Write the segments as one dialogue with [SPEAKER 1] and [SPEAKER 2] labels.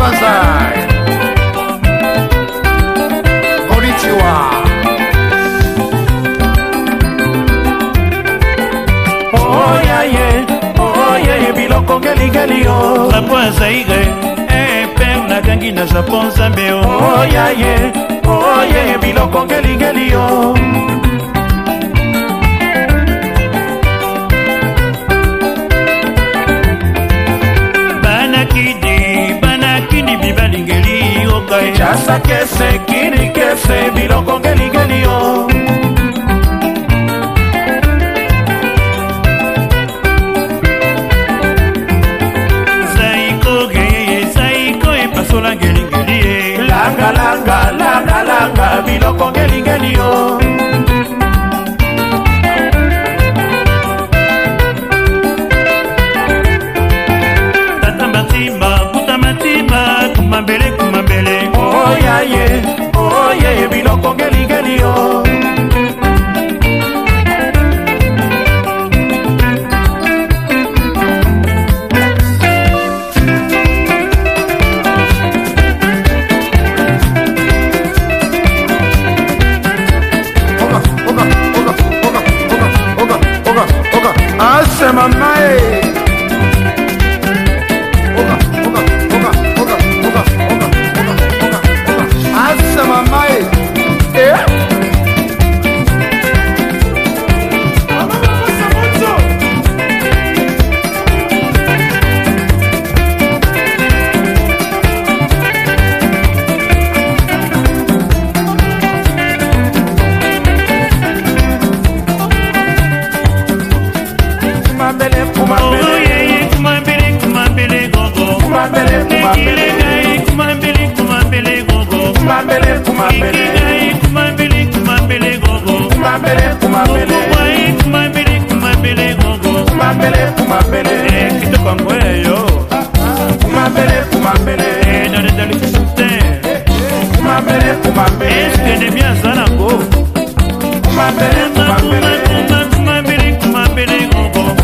[SPEAKER 1] banzai konnichiwa oyaye oyaye biloko geligeli yo drapo ya zaire epe eh, nakangi na japon nzambe oyaye oye biloko geligeli yo kasa kese kini kese biloko ngeligeli yo e langalanga langalanga biloko ngeligeli yo kuma kumampele oh yeah yeah kumampele kumampele gogo kumampele kumampele gaye kumampele kumampele gogo go kumampele gaye kumampele kumampele gogo kumampele kumampele gaye kumampele kumampele gogo kuma kumampele kitoko ngweyo kumampele kumampele dale Kuma kisute kuma kumampele est-ce mi ne bien Kuma nango kuma kumampele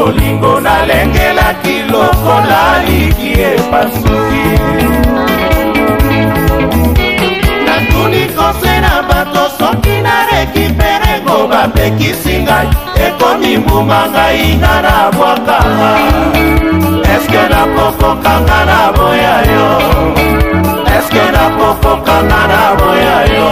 [SPEAKER 1] bolingo nalengelaki lokola liki epasuki natuni kose na bato soki nareki mperengo bapekisi ngai ekomi mbuma ngai nga na bwakanga eske nakokokanga na boya yo eske nakokokanga na boya yo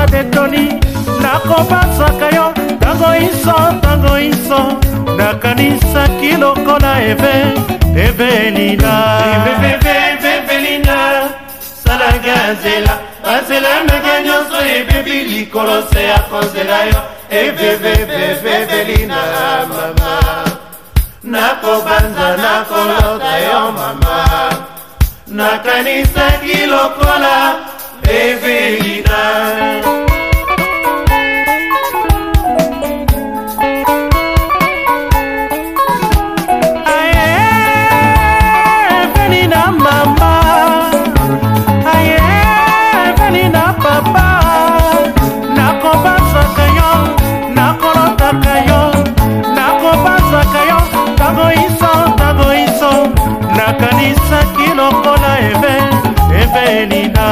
[SPEAKER 1] kaka detoni nakobasaka yo ntango iso ntango iso nakanisaki lokola eve evelina salaka nzela banzela ndenge nyonso ebebi likolo se ya konzela yo evevevevelina mama nakobanza nakolota yo mama nakanisaki lokola Evelina. kanisaki lokola eve evelina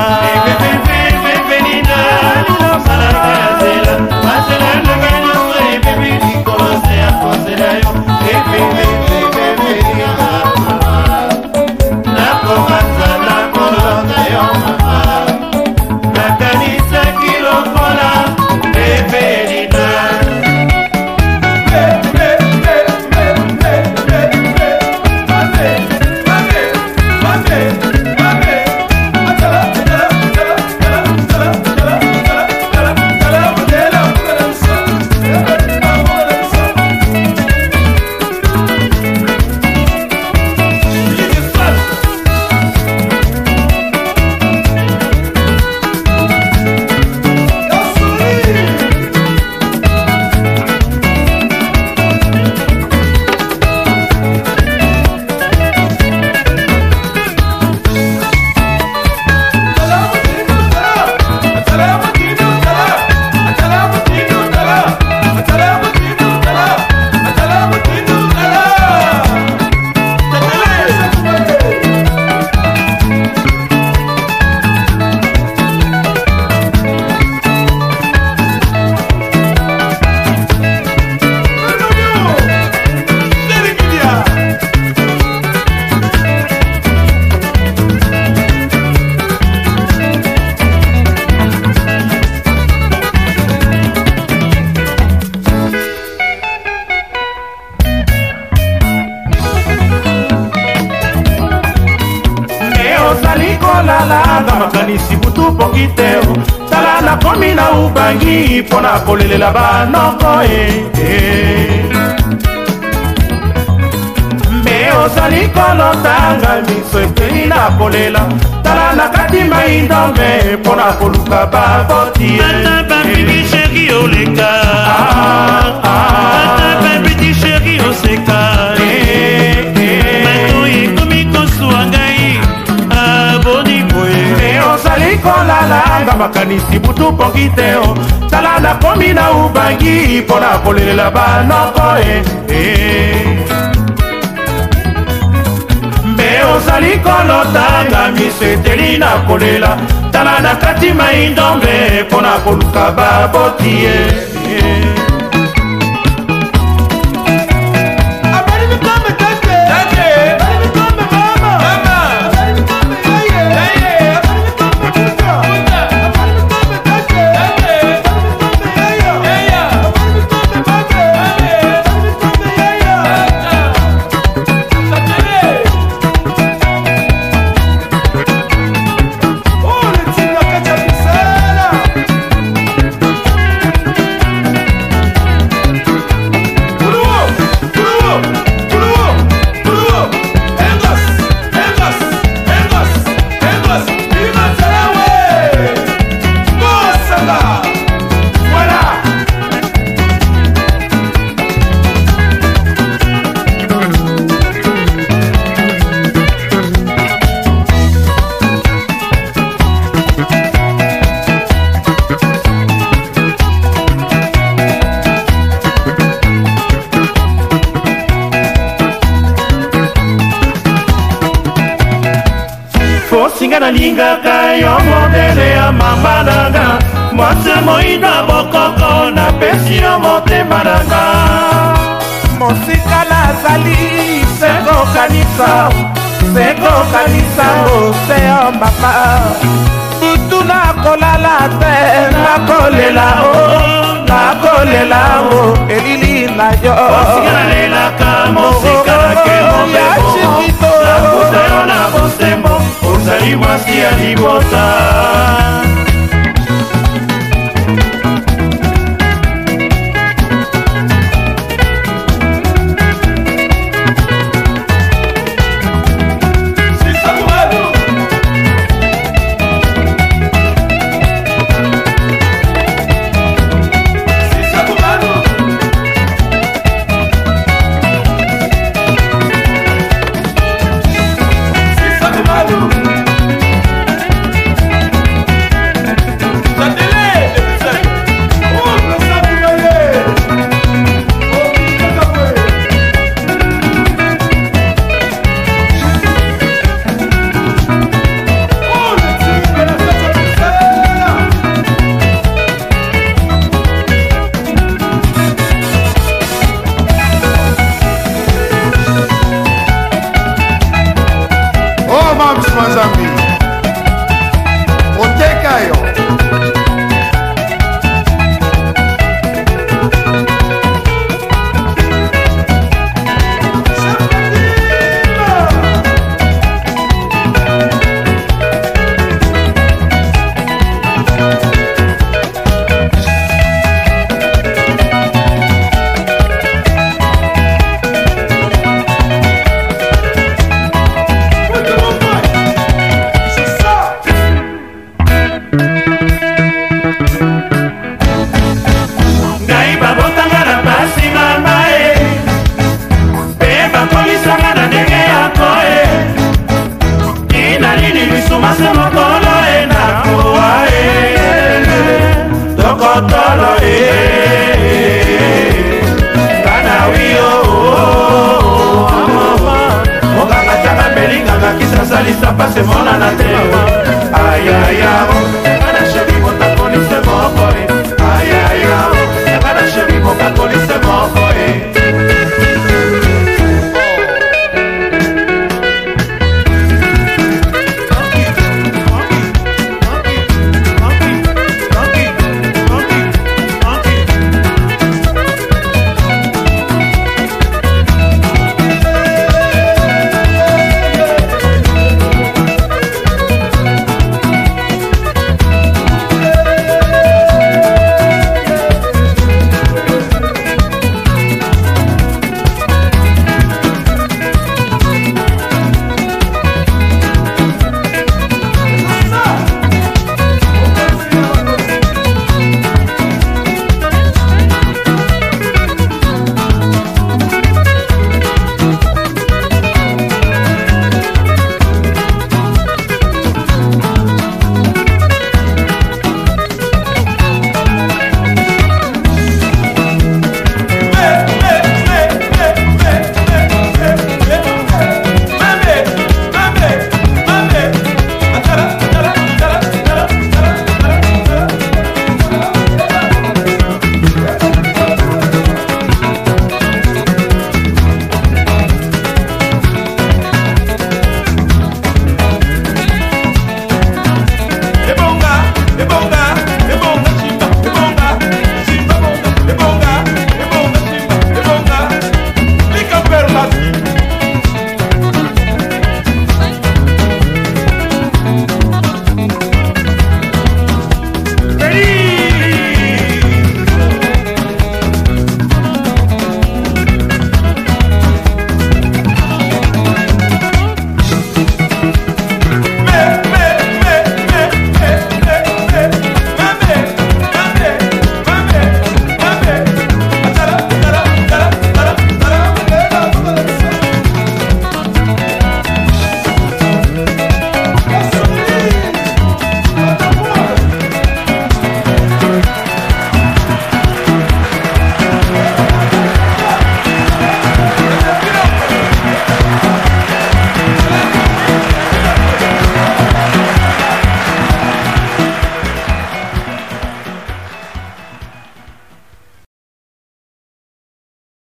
[SPEAKER 1] nakoki te tala nakomi na ubangi mpo na kolelela banoko e, e. mbe ozali kolotanga miso epeli na kolela tala na kati maindombe mpo na koluka baboti e, e. bata bamimi sheri oleka ah, makanisi butu pongi te o tala nakomi na ubangi mpona kolelela banoko e mbe ozali kolotanga miso eteli na kolela tala na kati maindombe mpona koluka baboti ye yeah. nalingaka yo mondele ya mama nanga mwasi moino ya bokoko napesi yo motema nanga mosika nazali sekokanisa sekokanisa moseo mama butu nakolala te nakolela o nakolela o elili na yo mosinga nalelaka mosika nake mobeko a the Alibota. a